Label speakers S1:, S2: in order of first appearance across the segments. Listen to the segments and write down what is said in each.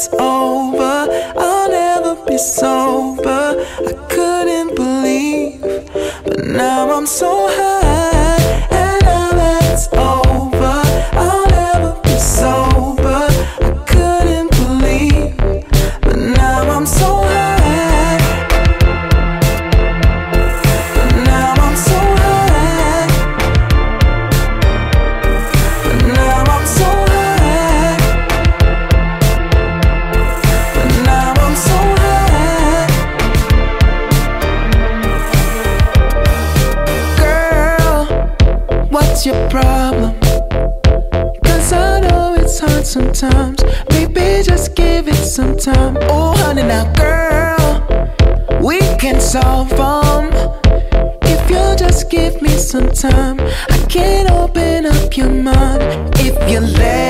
S1: it's over, I'll never be sober. I couldn't believe, but now I'm so high. What's your problem? Cause I know it's hard sometimes. Maybe just give it some time. Oh, honey, now, girl, we can solve 'em. If you just give me some time, I can open up your mind. If you let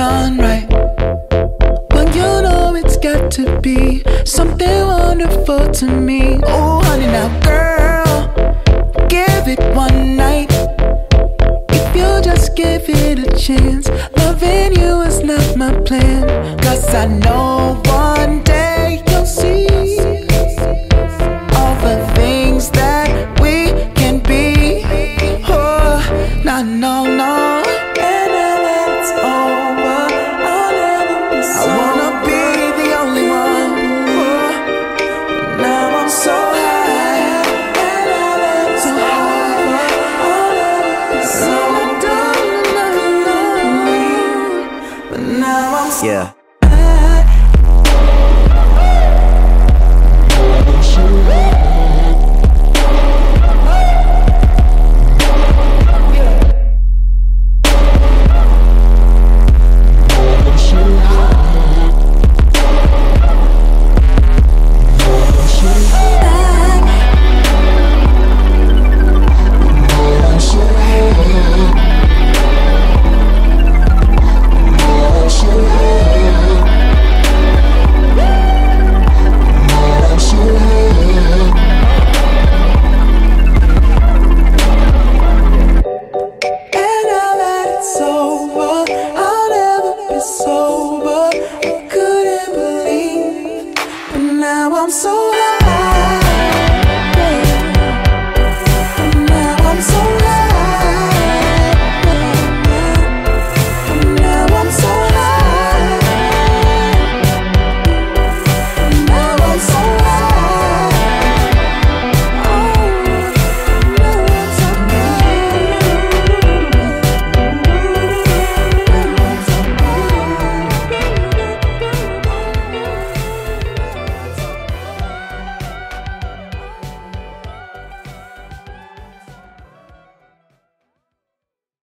S1: done right, you know it's got to be something wonderful to me. Oh, honey, now, girl, give it one night. If you just give it a chance, loving you is not my plan. Cause I know one
S2: Yeah.
S1: I'm so lost.